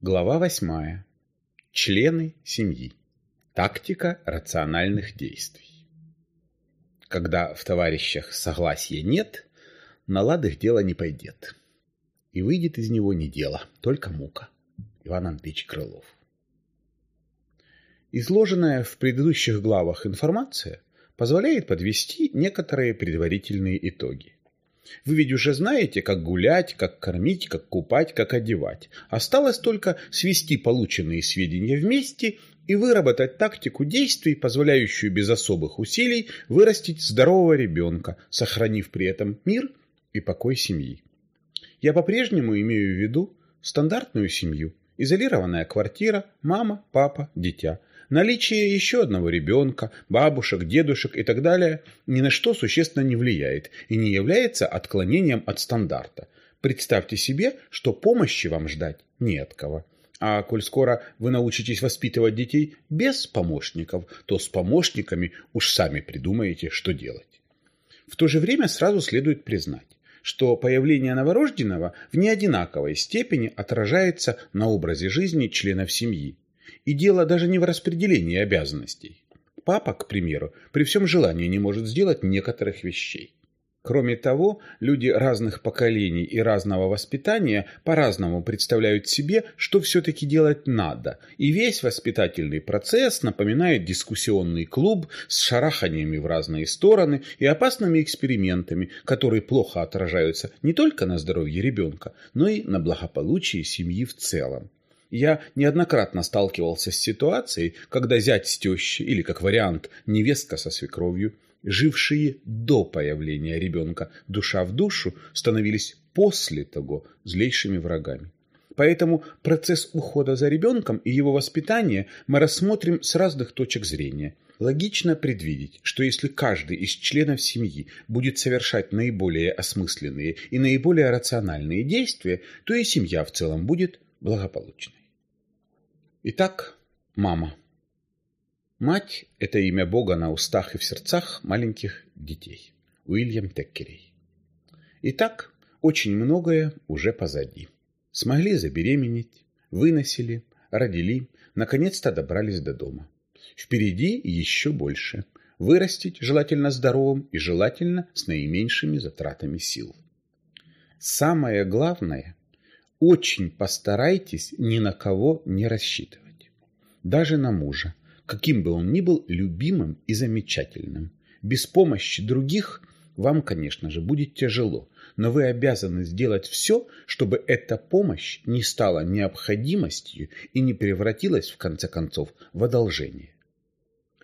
Глава восьмая. Члены семьи. Тактика рациональных действий. Когда в товарищах согласия нет, на ладых дело не пойдет. И выйдет из него не дело, только мука. Иван Андреевич Крылов. Изложенная в предыдущих главах информация позволяет подвести некоторые предварительные итоги. Вы ведь уже знаете, как гулять, как кормить, как купать, как одевать. Осталось только свести полученные сведения вместе и выработать тактику действий, позволяющую без особых усилий вырастить здорового ребенка, сохранив при этом мир и покой семьи. Я по-прежнему имею в виду стандартную семью, изолированная квартира, мама, папа, дитя – Наличие еще одного ребенка, бабушек, дедушек и так далее ни на что существенно не влияет и не является отклонением от стандарта. Представьте себе, что помощи вам ждать не от кого. А коль скоро вы научитесь воспитывать детей без помощников, то с помощниками уж сами придумаете, что делать. В то же время сразу следует признать, что появление новорожденного в неодинаковой степени отражается на образе жизни членов семьи. И дело даже не в распределении обязанностей. Папа, к примеру, при всем желании не может сделать некоторых вещей. Кроме того, люди разных поколений и разного воспитания по-разному представляют себе, что все-таки делать надо, и весь воспитательный процесс напоминает дискуссионный клуб с шараханиями в разные стороны и опасными экспериментами, которые плохо отражаются не только на здоровье ребенка, но и на благополучии семьи в целом. Я неоднократно сталкивался с ситуацией, когда зять с тещей, или, как вариант, невестка со свекровью, жившие до появления ребенка душа в душу, становились после того злейшими врагами. Поэтому процесс ухода за ребенком и его воспитания мы рассмотрим с разных точек зрения. Логично предвидеть, что если каждый из членов семьи будет совершать наиболее осмысленные и наиболее рациональные действия, то и семья в целом будет благополучной. Итак, мама. Мать – это имя Бога на устах и в сердцах маленьких детей. Уильям Теккерей. Итак, очень многое уже позади. Смогли забеременеть, выносили, родили, наконец-то добрались до дома. Впереди еще больше. Вырастить, желательно здоровым и желательно с наименьшими затратами сил. Самое главное очень постарайтесь ни на кого не рассчитывать. Даже на мужа, каким бы он ни был любимым и замечательным. Без помощи других вам, конечно же, будет тяжело, но вы обязаны сделать все, чтобы эта помощь не стала необходимостью и не превратилась, в конце концов, в одолжение.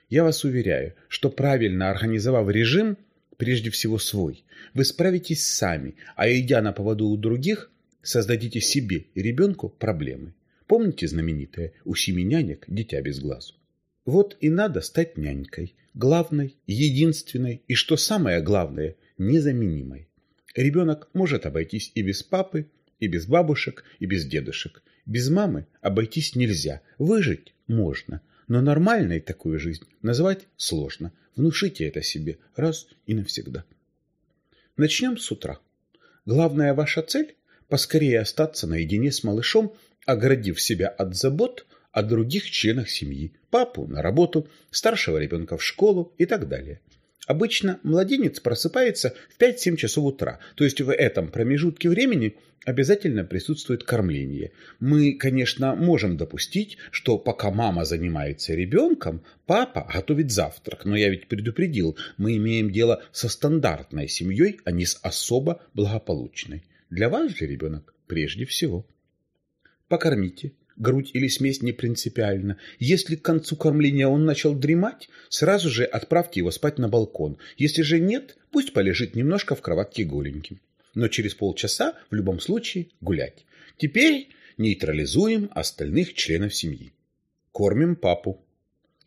Я вас уверяю, что правильно организовав режим, прежде всего свой, вы справитесь сами, а идя на поводу у других, создадите себе и ребенку проблемы. Помните знаменитое «У семи нянек дитя без глазу»? Вот и надо стать нянькой, главной, единственной и, что самое главное, незаменимой. Ребенок может обойтись и без папы, и без бабушек, и без дедушек. Без мамы обойтись нельзя, выжить можно, но нормальной такую жизнь назвать сложно. Внушите это себе раз и навсегда. Начнем с утра. Главная ваша цель поскорее остаться наедине с малышом, оградив себя от забот о других членах семьи, папу на работу, старшего ребенка в школу и так далее. Обычно младенец просыпается в 5-7 часов утра, то есть в этом промежутке времени обязательно присутствует кормление. Мы, конечно, можем допустить, что пока мама занимается ребенком, папа готовит завтрак, но я ведь предупредил, мы имеем дело со стандартной семьей, а не с особо благополучной. Для вас же ребенок прежде всего. Покормите. Грудь или смесь не принципиально. Если к концу кормления он начал дремать, сразу же отправьте его спать на балкон. Если же нет, пусть полежит немножко в кроватке голеньким. Но через полчаса в любом случае гулять. Теперь нейтрализуем остальных членов семьи. Кормим папу.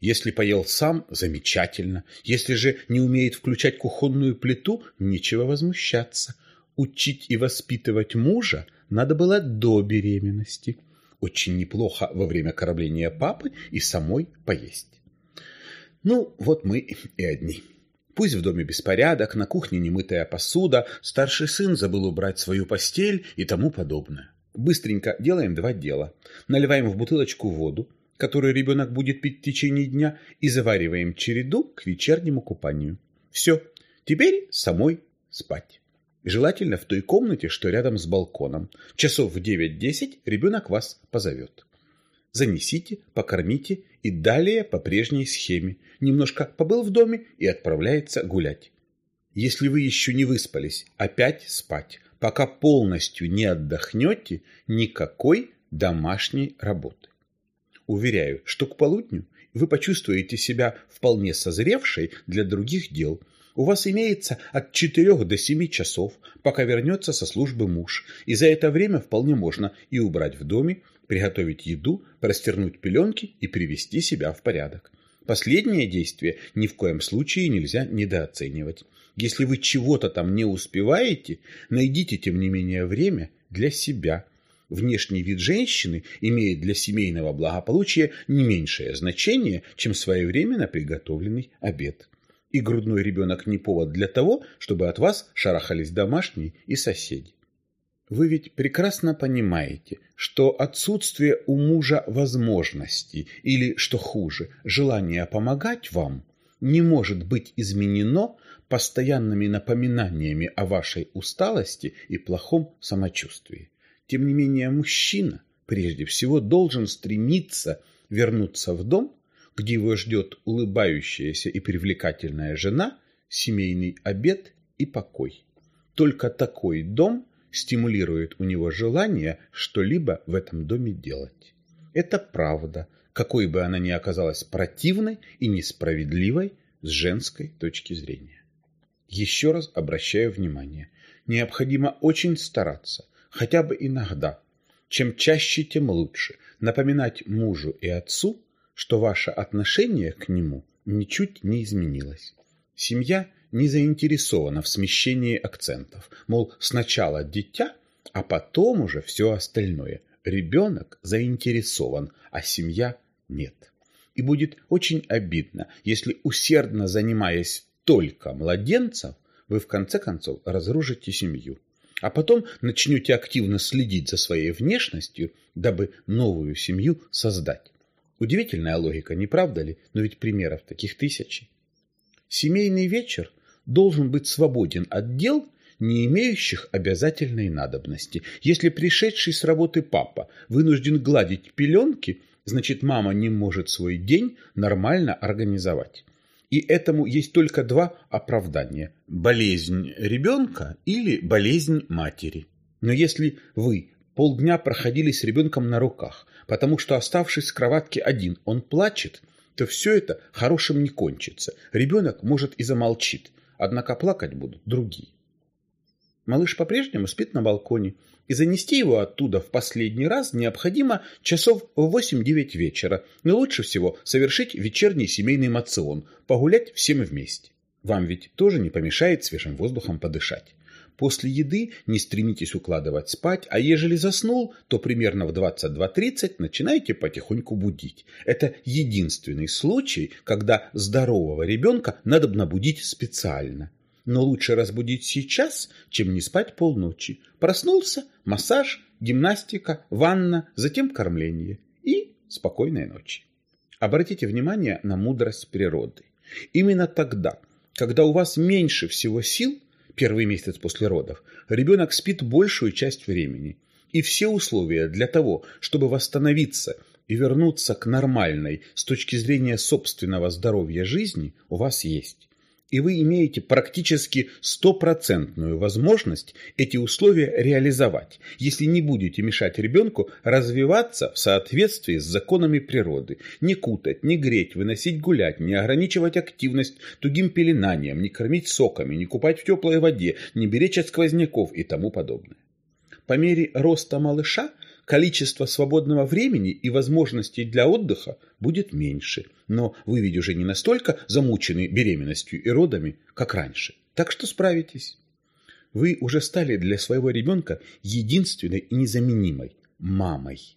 Если поел сам, замечательно. Если же не умеет включать кухонную плиту, нечего возмущаться. Учить и воспитывать мужа надо было до беременности. Очень неплохо во время кормления папы и самой поесть. Ну, вот мы и одни. Пусть в доме беспорядок, на кухне немытая посуда, старший сын забыл убрать свою постель и тому подобное. Быстренько делаем два дела. Наливаем в бутылочку воду, которую ребенок будет пить в течение дня, и завариваем череду к вечернему купанию. Все, теперь самой спать. Желательно в той комнате, что рядом с балконом. Часов в 9-10 ребенок вас позовет. Занесите, покормите и далее по прежней схеме. Немножко побыл в доме и отправляется гулять. Если вы еще не выспались, опять спать. Пока полностью не отдохнете, никакой домашней работы. Уверяю, что к полудню вы почувствуете себя вполне созревшей для других дел. У вас имеется от 4 до 7 часов, пока вернется со службы муж, и за это время вполне можно и убрать в доме, приготовить еду, простернуть пеленки и привести себя в порядок. Последнее действие ни в коем случае нельзя недооценивать. Если вы чего-то там не успеваете, найдите, тем не менее, время для себя. Внешний вид женщины имеет для семейного благополучия не меньшее значение, чем своевременно приготовленный обед. И грудной ребенок не повод для того, чтобы от вас шарахались домашние и соседи. Вы ведь прекрасно понимаете, что отсутствие у мужа возможности или, что хуже, желания помогать вам не может быть изменено постоянными напоминаниями о вашей усталости и плохом самочувствии. Тем не менее, мужчина прежде всего должен стремиться вернуться в дом, где его ждет улыбающаяся и привлекательная жена, семейный обед и покой. Только такой дом стимулирует у него желание что-либо в этом доме делать. Это правда, какой бы она ни оказалась противной и несправедливой с женской точки зрения. Еще раз обращаю внимание, необходимо очень стараться, хотя бы иногда, чем чаще, тем лучше, напоминать мужу и отцу, что ваше отношение к нему ничуть не изменилось. Семья не заинтересована в смещении акцентов, мол, сначала дитя, а потом уже все остальное. Ребенок заинтересован, а семья нет. И будет очень обидно, если усердно занимаясь только младенцев, вы в конце концов разрушите семью. А потом начнете активно следить за своей внешностью, дабы новую семью создать. Удивительная логика, не правда ли? Но ведь примеров таких тысячи. Семейный вечер должен быть свободен от дел, не имеющих обязательной надобности. Если пришедший с работы папа вынужден гладить пеленки, значит мама не может свой день нормально организовать. И этому есть только два оправдания – болезнь ребенка или болезнь матери. Но если вы полдня проходили с ребенком на руках, потому что, оставшись с кроватки один, он плачет, то все это хорошим не кончится. Ребенок, может, и замолчит, однако плакать будут другие. Малыш по-прежнему спит на балконе, и занести его оттуда в последний раз необходимо часов в 8-9 вечера, но лучше всего совершить вечерний семейный мацион, погулять всем вместе. Вам ведь тоже не помешает свежим воздухом подышать. После еды не стремитесь укладывать спать, а ежели заснул, то примерно в 22.30 начинайте потихоньку будить. Это единственный случай, когда здорового ребенка надо будить специально но лучше разбудить сейчас, чем не спать полночи. Проснулся, массаж, гимнастика, ванна, затем кормление и спокойной ночи. Обратите внимание на мудрость природы. Именно тогда, когда у вас меньше всего сил, первый месяц после родов, ребенок спит большую часть времени. И все условия для того, чтобы восстановиться и вернуться к нормальной с точки зрения собственного здоровья жизни, у вас есть и вы имеете практически стопроцентную возможность эти условия реализовать, если не будете мешать ребенку развиваться в соответствии с законами природы. Не кутать, не греть, выносить гулять, не ограничивать активность тугим пеленанием, не кормить соками, не купать в теплой воде, не беречь от сквозняков и тому подобное. По мере роста малыша количество свободного времени и возможностей для отдыха будет меньше. Но вы ведь уже не настолько замучены беременностью и родами, как раньше. Так что справитесь. Вы уже стали для своего ребенка единственной и незаменимой мамой.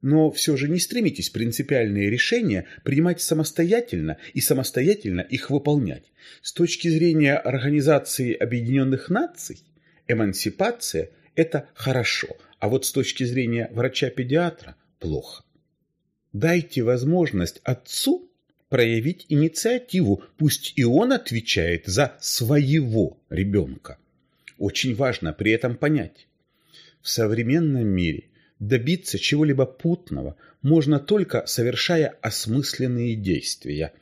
Но все же не стремитесь принципиальные решения принимать самостоятельно и самостоятельно их выполнять. С точки зрения Организации Объединенных Наций, эмансипация – это хорошо, а вот с точки зрения врача-педиатра плохо. Дайте возможность отцу проявить инициативу, пусть и он отвечает за своего ребенка. Очень важно при этом понять, в современном мире добиться чего-либо путного можно только совершая осмысленные действия.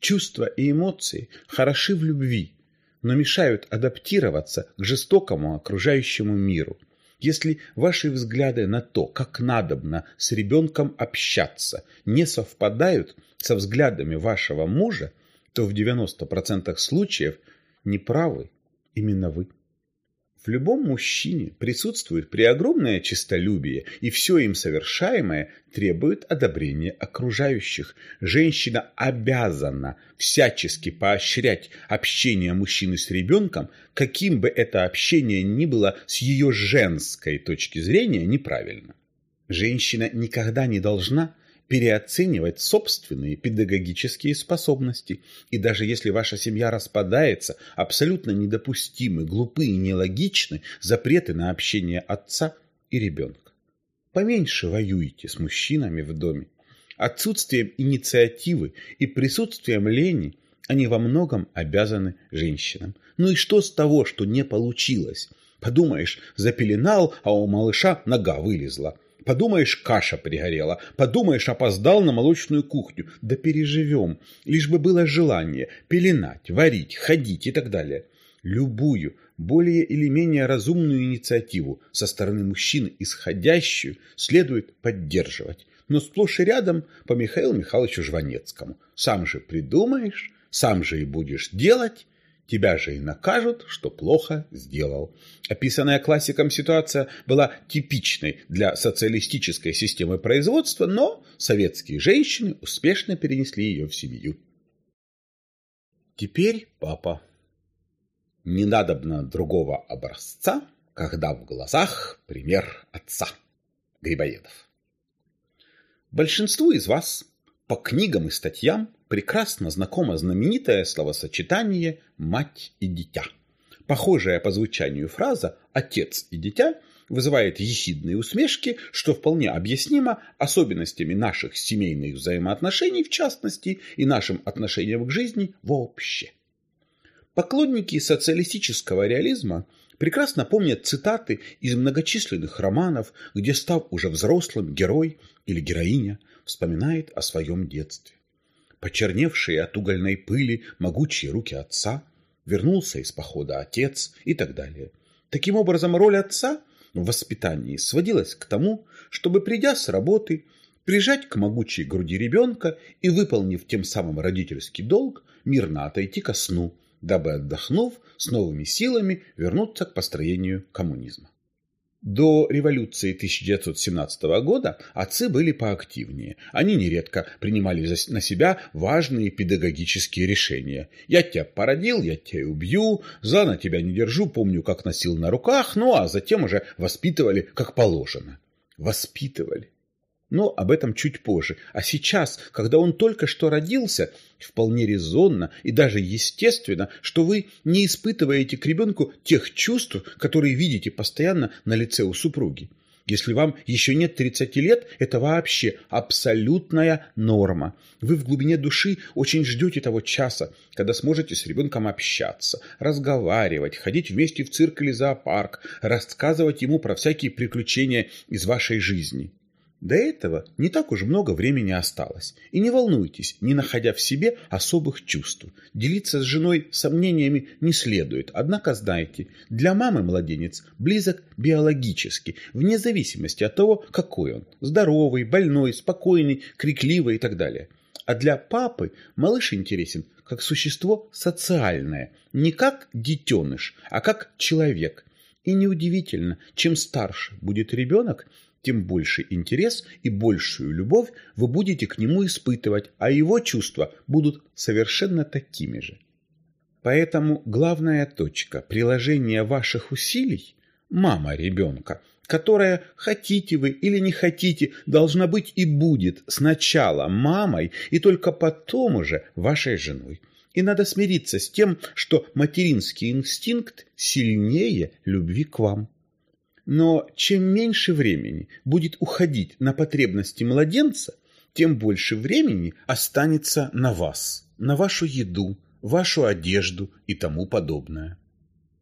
Чувства и эмоции хороши в любви, но мешают адаптироваться к жестокому окружающему миру. Если ваши взгляды на то, как надобно с ребенком общаться, не совпадают со взглядами вашего мужа, то в 90% случаев неправы именно вы. В любом мужчине присутствует преогромное честолюбие, и все им совершаемое требует одобрения окружающих. Женщина обязана всячески поощрять общение мужчины с ребенком, каким бы это общение ни было с ее женской точки зрения неправильно. Женщина никогда не должна переоценивать собственные педагогические способности. И даже если ваша семья распадается, абсолютно недопустимы, глупы и нелогичны запреты на общение отца и ребенка. Поменьше воюйте с мужчинами в доме. Отсутствием инициативы и присутствием лени они во многом обязаны женщинам. Ну и что с того, что не получилось? Подумаешь, запеленал, а у малыша нога вылезла. Подумаешь, каша пригорела. Подумаешь, опоздал на молочную кухню. Да переживем. Лишь бы было желание пеленать, варить, ходить и так далее. Любую, более или менее разумную инициативу со стороны мужчины исходящую следует поддерживать. Но сплошь и рядом по Михаилу Михайловичу Жванецкому. Сам же придумаешь, сам же и будешь делать, Тебя же и накажут, что плохо сделал. Описанная классиком ситуация была типичной для социалистической системы производства, но советские женщины успешно перенесли ее в семью. Теперь папа. Не надобно другого образца, когда в глазах пример отца. Грибоедов. Большинству из вас по книгам и статьям прекрасно знакомо знаменитое словосочетание «мать и дитя». Похожая по звучанию фраза «отец и дитя» вызывает ехидные усмешки, что вполне объяснимо особенностями наших семейных взаимоотношений в частности и нашим отношением к жизни вообще. Поклонники социалистического реализма прекрасно помнят цитаты из многочисленных романов, где, став уже взрослым, герой или героиня вспоминает о своем детстве почерневшие от угольной пыли могучие руки отца, вернулся из похода отец и так далее. Таким образом, роль отца в воспитании сводилась к тому, чтобы, придя с работы, прижать к могучей груди ребенка и, выполнив тем самым родительский долг, мирно отойти ко сну, дабы, отдохнув, с новыми силами вернуться к построению коммунизма. До революции 1917 года отцы были поактивнее. Они нередко принимали на себя важные педагогические решения. «Я тебя породил, я тебя убью, зла на тебя не держу, помню, как носил на руках», ну а затем уже воспитывали как положено. Воспитывали. Но об этом чуть позже. А сейчас, когда он только что родился, вполне резонно и даже естественно, что вы не испытываете к ребенку тех чувств, которые видите постоянно на лице у супруги. Если вам еще нет 30 лет, это вообще абсолютная норма. Вы в глубине души очень ждете того часа, когда сможете с ребенком общаться, разговаривать, ходить вместе в цирк или зоопарк, рассказывать ему про всякие приключения из вашей жизни. До этого не так уж много времени осталось. И не волнуйтесь, не находя в себе особых чувств. Делиться с женой сомнениями не следует. Однако знайте, для мамы младенец близок биологически, вне зависимости от того, какой он. Здоровый, больной, спокойный, крикливый и так далее. А для папы малыш интересен как существо социальное. Не как детеныш, а как человек. И неудивительно, чем старше будет ребенок, тем больше интерес и большую любовь вы будете к нему испытывать, а его чувства будут совершенно такими же. Поэтому главная точка приложения ваших усилий – мама ребенка, которая, хотите вы или не хотите, должна быть и будет сначала мамой и только потом уже вашей женой. И надо смириться с тем, что материнский инстинкт сильнее любви к вам. Но чем меньше времени будет уходить на потребности младенца, тем больше времени останется на вас, на вашу еду, вашу одежду и тому подобное.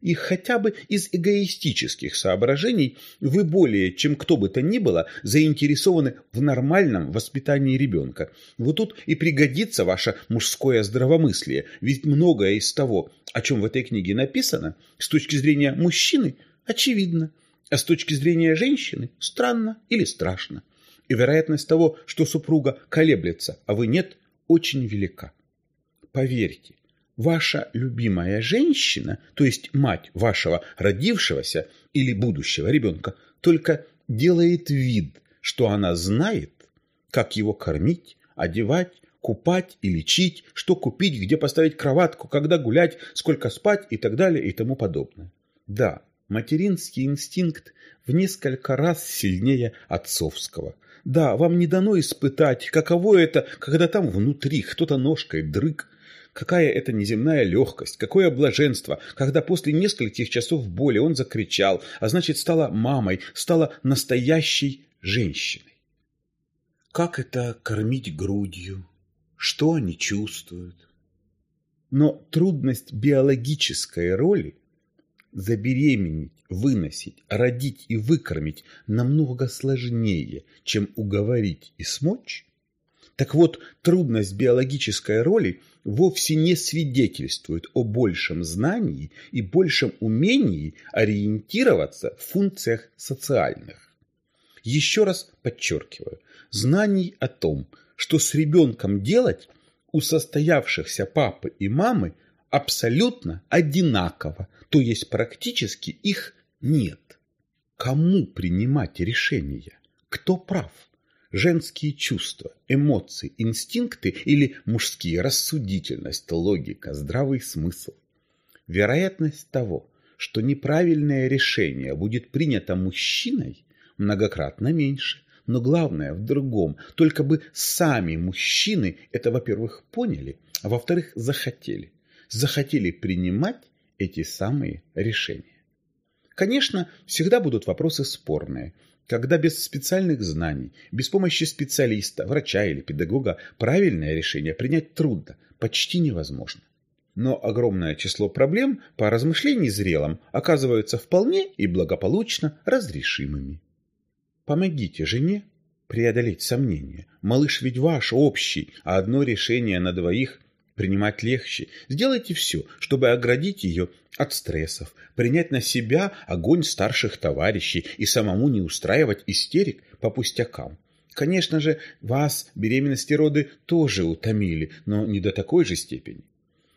И хотя бы из эгоистических соображений вы более, чем кто бы то ни было, заинтересованы в нормальном воспитании ребенка. Вот тут и пригодится ваше мужское здравомыслие, ведь многое из того, о чем в этой книге написано, с точки зрения мужчины, очевидно, а с точки зрения женщины странно или страшно. И вероятность того, что супруга колеблется, а вы нет, очень велика. Поверьте, ваша любимая женщина, то есть мать вашего родившегося или будущего ребенка, только делает вид, что она знает, как его кормить, одевать, купать и лечить, что купить, где поставить кроватку, когда гулять, сколько спать и так далее и тому подобное. Да, материнский инстинкт в несколько раз сильнее отцовского. Да, вам не дано испытать, каково это, когда там внутри кто-то ножкой дрыг, Какая это неземная легкость, какое блаженство, когда после нескольких часов боли он закричал, а значит стала мамой, стала настоящей женщиной. Как это кормить грудью? Что они чувствуют? Но трудность биологической роли забеременеть, выносить, родить и выкормить намного сложнее, чем уговорить и смочь. Так вот, трудность биологической роли вовсе не свидетельствует о большем знании и большем умении ориентироваться в функциях социальных. Еще раз подчеркиваю, знаний о том, что с ребенком делать у состоявшихся папы и мамы абсолютно одинаково, то есть практически их нет. Кому принимать решения? Кто прав? женские чувства, эмоции, инстинкты или мужские рассудительность, логика, здравый смысл. Вероятность того, что неправильное решение будет принято мужчиной, многократно меньше. Но главное в другом. Только бы сами мужчины это, во-первых, поняли, а во-вторых, захотели. Захотели принимать эти самые решения. Конечно, всегда будут вопросы спорные когда без специальных знаний, без помощи специалиста, врача или педагога правильное решение принять трудно, почти невозможно. Но огромное число проблем по размышлению зрелым оказываются вполне и благополучно разрешимыми. Помогите жене преодолеть сомнения. Малыш ведь ваш, общий, а одно решение на двоих принимать легче. Сделайте все, чтобы оградить ее от стрессов, принять на себя огонь старших товарищей и самому не устраивать истерик по пустякам. Конечно же, вас беременности роды тоже утомили, но не до такой же степени.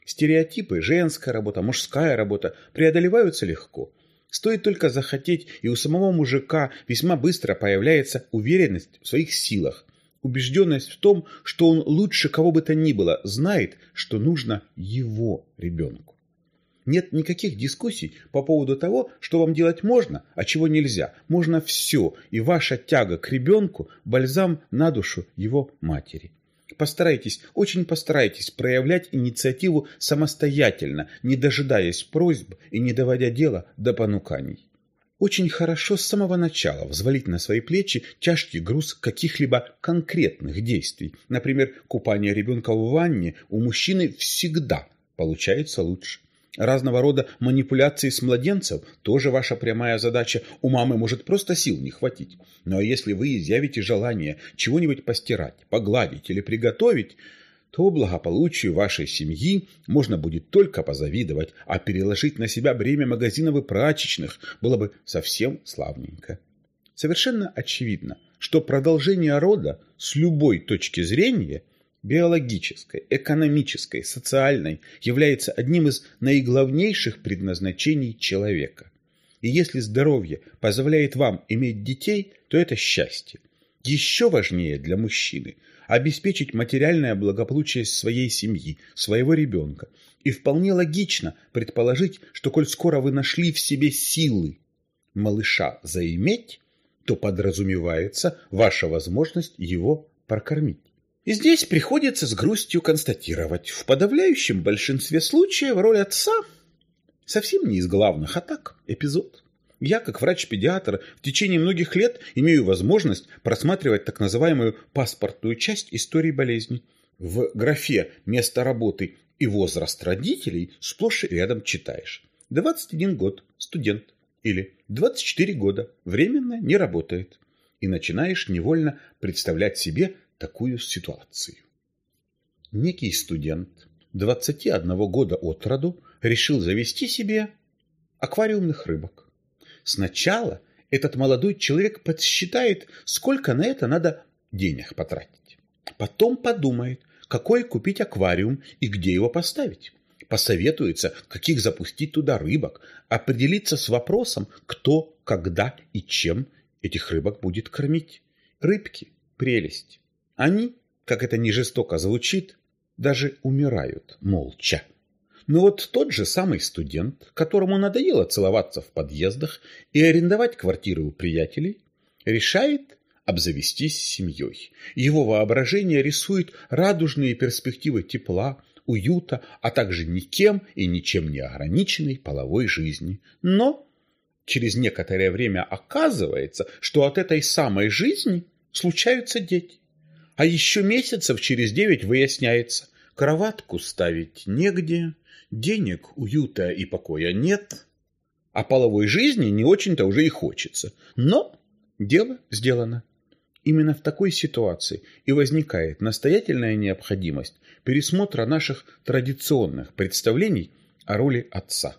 Стереотипы женская работа, мужская работа преодолеваются легко. Стоит только захотеть, и у самого мужика весьма быстро появляется уверенность в своих силах, убежденность в том, что он лучше кого бы то ни было знает, что нужно его ребенку. Нет никаких дискуссий по поводу того, что вам делать можно, а чего нельзя. Можно все, и ваша тяга к ребенку – бальзам на душу его матери. Постарайтесь, очень постарайтесь проявлять инициативу самостоятельно, не дожидаясь просьб и не доводя дело до понуканий. Очень хорошо с самого начала взвалить на свои плечи тяжкий груз каких-либо конкретных действий. Например, купание ребенка в ванне у мужчины всегда получается лучше. Разного рода манипуляции с младенцем тоже ваша прямая задача. У мамы может просто сил не хватить. Но если вы изъявите желание чего-нибудь постирать, погладить или приготовить, то благополучию вашей семьи можно будет только позавидовать, а переложить на себя бремя магазинов и прачечных было бы совсем славненько. Совершенно очевидно, что продолжение рода с любой точки зрения биологической, экономической, социальной является одним из наиглавнейших предназначений человека. И если здоровье позволяет вам иметь детей, то это счастье. Еще важнее для мужчины – обеспечить материальное благополучие своей семьи, своего ребенка. И вполне логично предположить, что коль скоро вы нашли в себе силы малыша заиметь, то подразумевается ваша возможность его прокормить. И здесь приходится с грустью констатировать, в подавляющем большинстве случаев роль отца совсем не из главных, а так эпизод. Я, как врач-педиатр, в течение многих лет имею возможность просматривать так называемую паспортную часть истории болезни. В графе «Место работы» и «Возраст родителей» сплошь и рядом читаешь. 21 год, студент. Или 24 года, временно не работает. И начинаешь невольно представлять себе такую ситуацию. Некий студент 21 года от роду решил завести себе аквариумных рыбок. Сначала этот молодой человек подсчитает, сколько на это надо денег потратить. Потом подумает, какой купить аквариум и где его поставить. Посоветуется, каких запустить туда рыбок, определиться с вопросом, кто, когда и чем этих рыбок будет кормить. Рыбки – прелесть. Они, как это не жестоко звучит, даже умирают молча. Но вот тот же самый студент, которому надоело целоваться в подъездах и арендовать квартиры у приятелей, решает обзавестись семьей. Его воображение рисует радужные перспективы тепла, уюта, а также никем и ничем не ограниченной половой жизни. Но через некоторое время оказывается, что от этой самой жизни случаются дети. А еще месяцев через девять выясняется, кроватку ставить негде, денег, уюта и покоя нет, а половой жизни не очень-то уже и хочется. Но дело сделано. Именно в такой ситуации и возникает настоятельная необходимость пересмотра наших традиционных представлений о роли отца.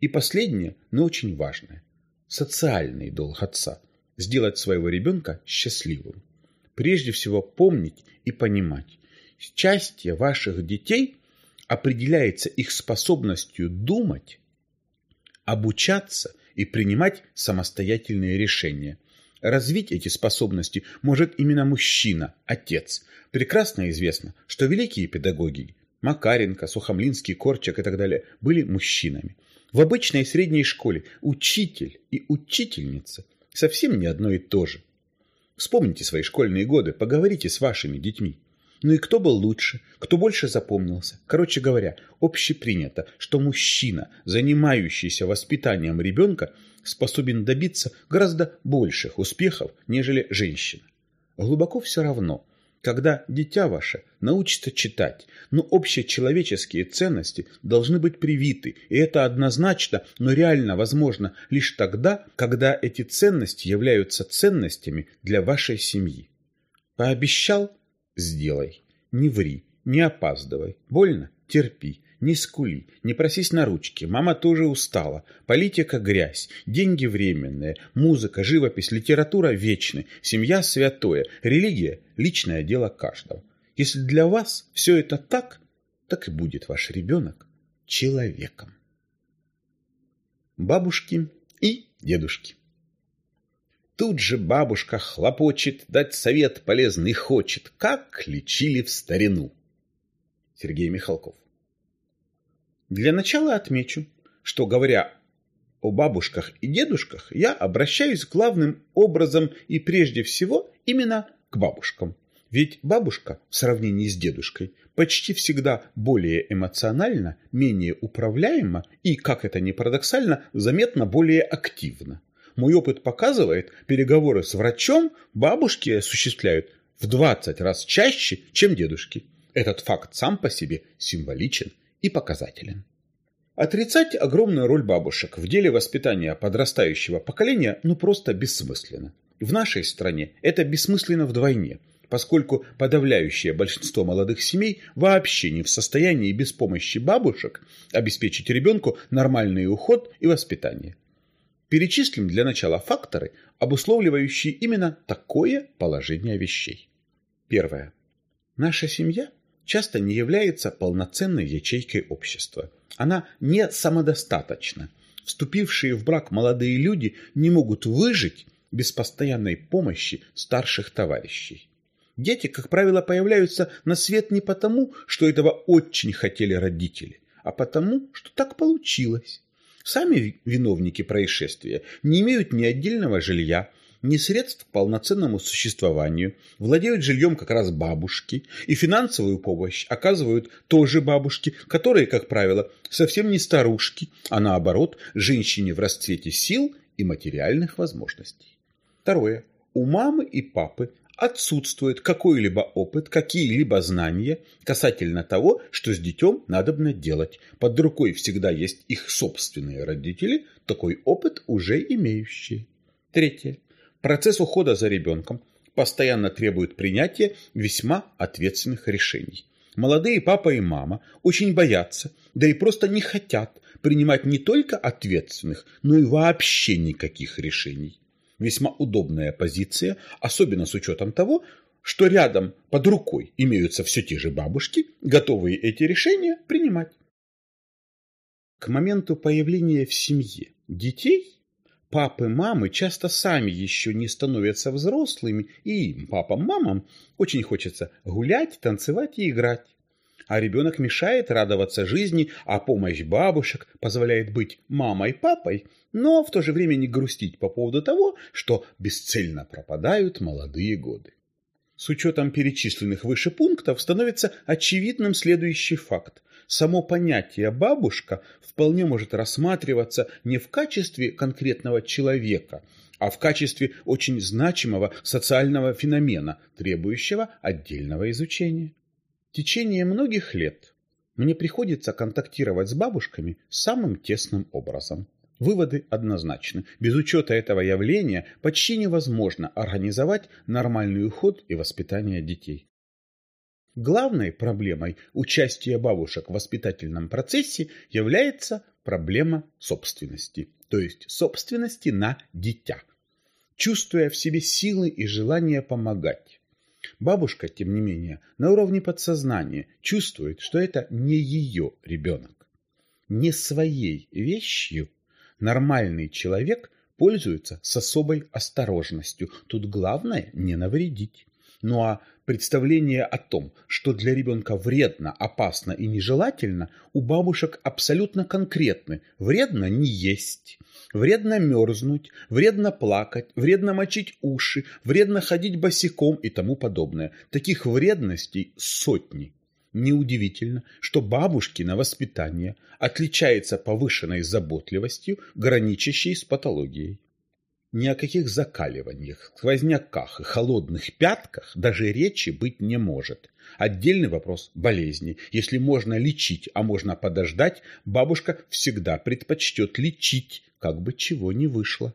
И последнее, но очень важное – социальный долг отца – сделать своего ребенка счастливым. Прежде всего помнить и понимать, счастье ваших детей определяется их способностью думать, обучаться и принимать самостоятельные решения. Развить эти способности может именно мужчина, отец. Прекрасно известно, что великие педагоги Макаренко, Сухомлинский, Корчак и так далее были мужчинами. В обычной средней школе учитель и учительница совсем не одно и то же. Вспомните свои школьные годы, поговорите с вашими детьми. Ну и кто был лучше, кто больше запомнился. Короче говоря, общепринято, что мужчина, занимающийся воспитанием ребенка, способен добиться гораздо больших успехов, нежели женщина. Глубоко все равно, когда дитя ваше научится читать, но общечеловеческие ценности должны быть привиты, и это однозначно, но реально возможно лишь тогда, когда эти ценности являются ценностями для вашей семьи. Пообещал сделай. Не ври, не опаздывай. Больно? Терпи. Не скули, не просись на ручки. Мама тоже устала. Политика – грязь, деньги временные, музыка, живопись, литература – вечны, семья – святое, религия – личное дело каждого. Если для вас все это так, так и будет ваш ребенок человеком. Бабушки и дедушки. Тут же бабушка хлопочет, дать совет полезный хочет, как лечили в старину. Сергей Михалков. Для начала отмечу, что, говоря о бабушках и дедушках, я обращаюсь главным образом и прежде всего именно к бабушкам. Ведь бабушка в сравнении с дедушкой почти всегда более эмоциональна, менее управляема и, как это ни парадоксально, заметно более активна. Мой опыт показывает, переговоры с врачом бабушки осуществляют в 20 раз чаще, чем дедушки. Этот факт сам по себе символичен и показателен. Отрицать огромную роль бабушек в деле воспитания подрастающего поколения ну просто бессмысленно. В нашей стране это бессмысленно вдвойне, поскольку подавляющее большинство молодых семей вообще не в состоянии без помощи бабушек обеспечить ребенку нормальный уход и воспитание. Перечислим для начала факторы, обусловливающие именно такое положение вещей. Первое. Наша семья часто не является полноценной ячейкой общества. Она не самодостаточна. Вступившие в брак молодые люди не могут выжить без постоянной помощи старших товарищей. Дети, как правило, появляются на свет не потому, что этого очень хотели родители, а потому, что так получилось. Сами виновники происшествия не имеют ни отдельного жилья, ни средств к полноценному существованию, владеют жильем как раз бабушки, и финансовую помощь оказывают тоже бабушки, которые, как правило, совсем не старушки, а наоборот, женщине в расцвете сил и материальных возможностей. Второе. У мамы и папы отсутствует какой-либо опыт, какие-либо знания касательно того, что с детем надобно делать. Под рукой всегда есть их собственные родители, такой опыт уже имеющие. Третье. Процесс ухода за ребенком постоянно требует принятия весьма ответственных решений. Молодые папа и мама очень боятся, да и просто не хотят принимать не только ответственных, но и вообще никаких решений. Весьма удобная позиция, особенно с учетом того, что рядом под рукой имеются все те же бабушки, готовые эти решения принимать. К моменту появления в семье детей папы, мамы часто сами еще не становятся взрослыми, и им, папам, мамам, очень хочется гулять, танцевать и играть. А ребенок мешает радоваться жизни, а помощь бабушек позволяет быть мамой, папой, но в то же время не грустить по поводу того, что бесцельно пропадают молодые годы. С учетом перечисленных выше пунктов становится очевидным следующий факт само понятие «бабушка» вполне может рассматриваться не в качестве конкретного человека, а в качестве очень значимого социального феномена, требующего отдельного изучения. Течение многих лет мне приходится контактировать с бабушками самым тесным образом. Выводы однозначны. Без учета этого явления почти невозможно организовать нормальный уход и воспитание детей. Главной проблемой участия бабушек в воспитательном процессе является проблема собственности, то есть собственности на дитя. Чувствуя в себе силы и желание помогать, бабушка, тем не менее, на уровне подсознания чувствует, что это не ее ребенок. Не своей вещью нормальный человек пользуется с особой осторожностью. Тут главное не навредить. Ну а представление о том, что для ребенка вредно, опасно и нежелательно, у бабушек абсолютно конкретны. Вредно не есть, вредно мерзнуть, вредно плакать, вредно мочить уши, вредно ходить босиком и тому подобное. Таких вредностей сотни. Неудивительно, что бабушкино воспитание отличается повышенной заботливостью, граничащей с патологией. Ни о каких закаливаниях, сквозняках и холодных пятках даже речи быть не может. Отдельный вопрос – болезни. Если можно лечить, а можно подождать, бабушка всегда предпочтет лечить, как бы чего ни вышло.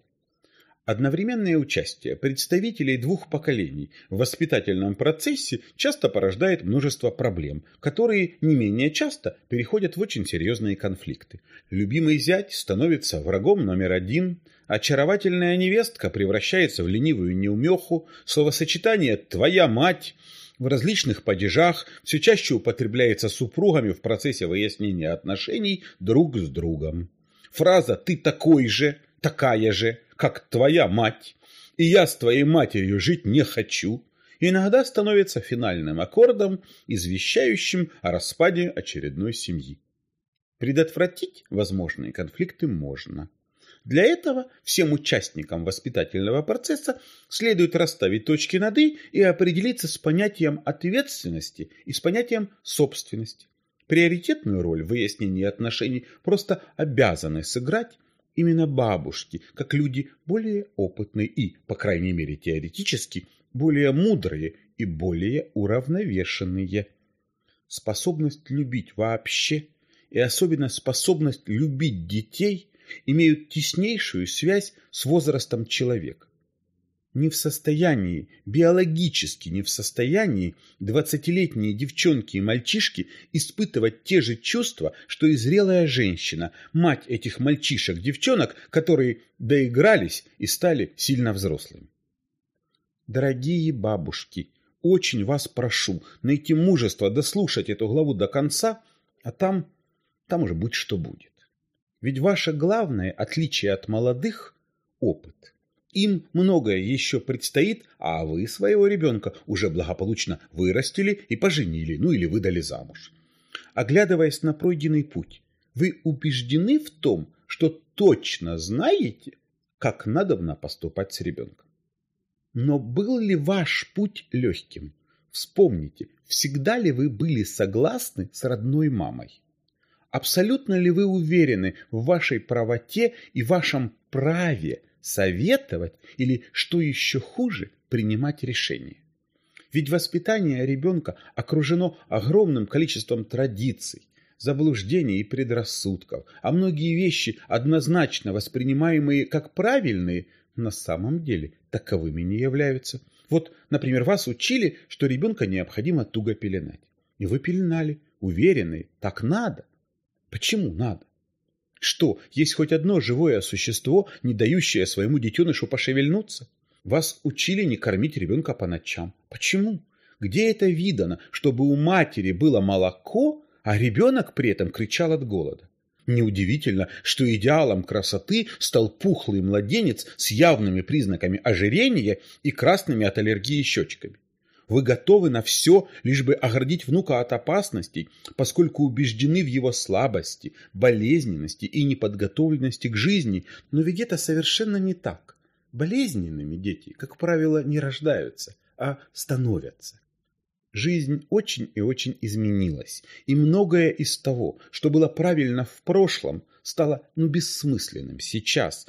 Одновременное участие представителей двух поколений в воспитательном процессе часто порождает множество проблем, которые не менее часто переходят в очень серьезные конфликты. Любимый зять становится врагом номер один – Очаровательная невестка превращается в ленивую неумеху, словосочетание «твоя мать» в различных падежах все чаще употребляется супругами в процессе выяснения отношений друг с другом. Фраза «ты такой же, такая же, как твоя мать, и я с твоей матерью жить не хочу» иногда становится финальным аккордом, извещающим о распаде очередной семьи. Предотвратить возможные конфликты можно. Для этого всем участникам воспитательного процесса следует расставить точки над «и» и определиться с понятием ответственности и с понятием собственности. Приоритетную роль в выяснении отношений просто обязаны сыграть именно бабушки, как люди более опытные и, по крайней мере теоретически, более мудрые и более уравновешенные. Способность любить вообще и особенно способность любить детей имеют теснейшую связь с возрастом человека. Не в состоянии, биологически не в состоянии двадцатилетние девчонки и мальчишки испытывать те же чувства, что и зрелая женщина, мать этих мальчишек-девчонок, которые доигрались и стали сильно взрослыми. Дорогие бабушки, очень вас прошу найти мужество дослушать эту главу до конца, а там, там уже будь что будет. Ведь ваше главное отличие от молодых – опыт. Им многое еще предстоит, а вы своего ребенка уже благополучно вырастили и поженили, ну или выдали замуж. Оглядываясь на пройденный путь, вы убеждены в том, что точно знаете, как надобно поступать с ребенком. Но был ли ваш путь легким? Вспомните, всегда ли вы были согласны с родной мамой? Абсолютно ли вы уверены в вашей правоте и вашем праве советовать или, что еще хуже, принимать решения. Ведь воспитание ребенка окружено огромным количеством традиций, заблуждений и предрассудков, а многие вещи, однозначно воспринимаемые как правильные, на самом деле таковыми не являются. Вот, например, вас учили, что ребенка необходимо туго пеленать. И вы пеленали, уверенные, так надо. Почему надо? Что, есть хоть одно живое существо, не дающее своему детенышу пошевельнуться? Вас учили не кормить ребенка по ночам. Почему? Где это видано, чтобы у матери было молоко, а ребенок при этом кричал от голода? Неудивительно, что идеалом красоты стал пухлый младенец с явными признаками ожирения и красными от аллергии щечками. Вы готовы на все, лишь бы оградить внука от опасностей, поскольку убеждены в его слабости, болезненности и неподготовленности к жизни. Но ведь это совершенно не так. Болезненными дети, как правило, не рождаются, а становятся. Жизнь очень и очень изменилась, и многое из того, что было правильно в прошлом, стало ну, бессмысленным сейчас.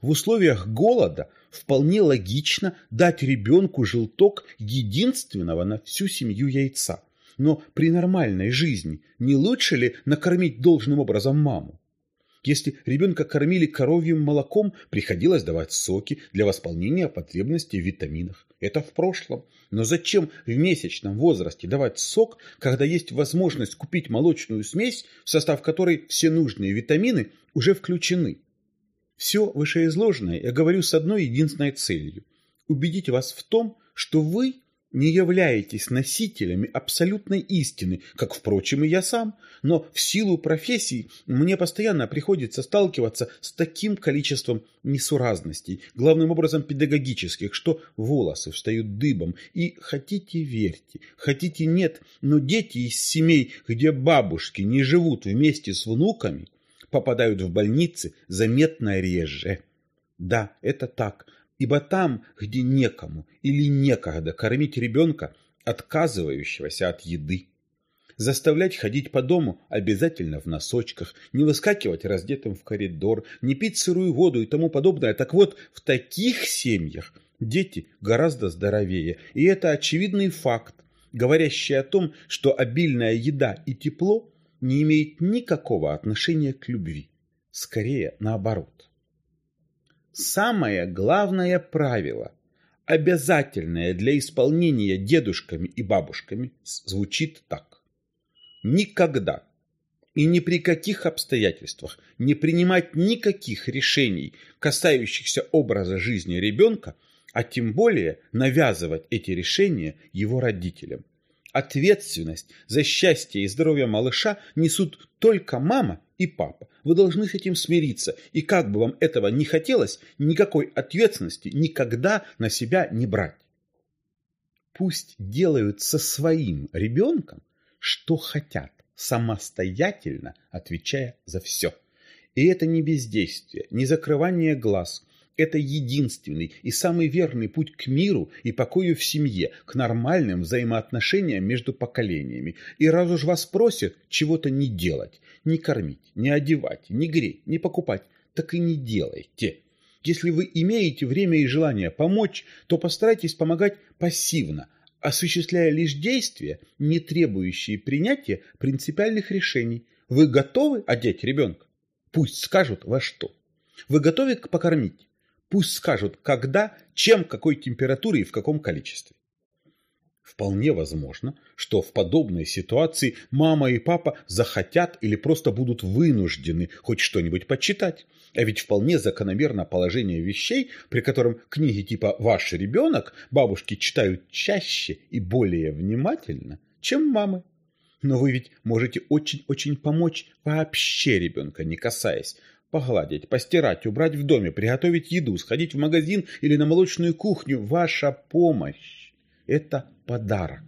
В условиях голода вполне логично дать ребенку желток единственного на всю семью яйца. Но при нормальной жизни не лучше ли накормить должным образом маму? Если ребенка кормили коровьим молоком, приходилось давать соки для восполнения потребностей в витаминах. Это в прошлом. Но зачем в месячном возрасте давать сок, когда есть возможность купить молочную смесь, в состав которой все нужные витамины уже включены? Все вышеизложенное я говорю с одной единственной целью – убедить вас в том, что вы не являетесь носителями абсолютной истины, как, впрочем, и я сам, но в силу профессии мне постоянно приходится сталкиваться с таким количеством несуразностей, главным образом педагогических, что волосы встают дыбом, и хотите верьте, хотите нет, но дети из семей, где бабушки не живут вместе с внуками, попадают в больницы заметно реже. Да, это так, ибо там, где некому или некогда кормить ребенка, отказывающегося от еды, заставлять ходить по дому обязательно в носочках, не выскакивать раздетым в коридор, не пить сырую воду и тому подобное. Так вот, в таких семьях дети гораздо здоровее, и это очевидный факт, говорящий о том, что обильная еда и тепло не имеет никакого отношения к любви. Скорее, наоборот. Самое главное правило, обязательное для исполнения дедушками и бабушками, звучит так. Никогда и ни при каких обстоятельствах не принимать никаких решений, касающихся образа жизни ребенка, а тем более навязывать эти решения его родителям. Ответственность за счастье и здоровье малыша несут только мама и папа. Вы должны с этим смириться. И как бы вам этого не хотелось, никакой ответственности никогда на себя не брать. Пусть делают со своим ребенком, что хотят, самостоятельно отвечая за все. И это не бездействие, не закрывание глаз, это единственный и самый верный путь к миру и покою в семье, к нормальным взаимоотношениям между поколениями. И раз уж вас просят чего-то не делать, не кормить, не одевать, не греть, не покупать, так и не делайте. Если вы имеете время и желание помочь, то постарайтесь помогать пассивно, осуществляя лишь действия, не требующие принятия принципиальных решений. Вы готовы одеть ребенка? Пусть скажут во что. Вы готовы покормить? Пусть скажут, когда, чем, какой температуре и в каком количестве. Вполне возможно, что в подобной ситуации мама и папа захотят или просто будут вынуждены хоть что-нибудь почитать. А ведь вполне закономерно положение вещей, при котором книги типа «Ваш ребенок» бабушки читают чаще и более внимательно, чем мамы. Но вы ведь можете очень-очень помочь вообще ребенка не касаясь, Погладить, постирать, убрать в доме, приготовить еду, сходить в магазин или на молочную кухню. Ваша помощь – это подарок.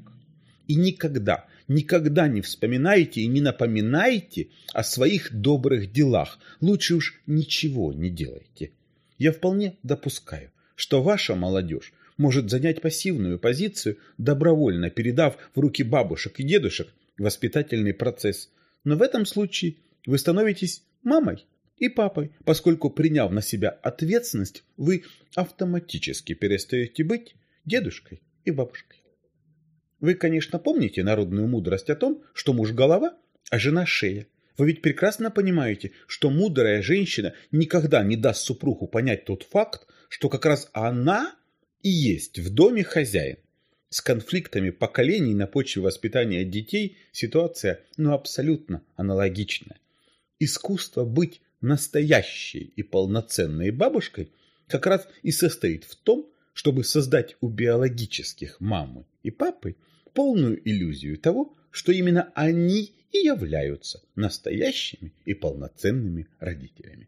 И никогда, никогда не вспоминайте и не напоминайте о своих добрых делах. Лучше уж ничего не делайте. Я вполне допускаю, что ваша молодежь может занять пассивную позицию, добровольно передав в руки бабушек и дедушек воспитательный процесс. Но в этом случае вы становитесь мамой и папой, поскольку, приняв на себя ответственность, вы автоматически перестаете быть дедушкой и бабушкой. Вы, конечно, помните народную мудрость о том, что муж – голова, а жена – шея. Вы ведь прекрасно понимаете, что мудрая женщина никогда не даст супругу понять тот факт, что как раз она и есть в доме хозяин. С конфликтами поколений на почве воспитания детей ситуация ну, абсолютно аналогичная. Искусство быть настоящей и полноценной бабушкой как раз и состоит в том, чтобы создать у биологических мамы и папы полную иллюзию того, что именно они и являются настоящими и полноценными родителями.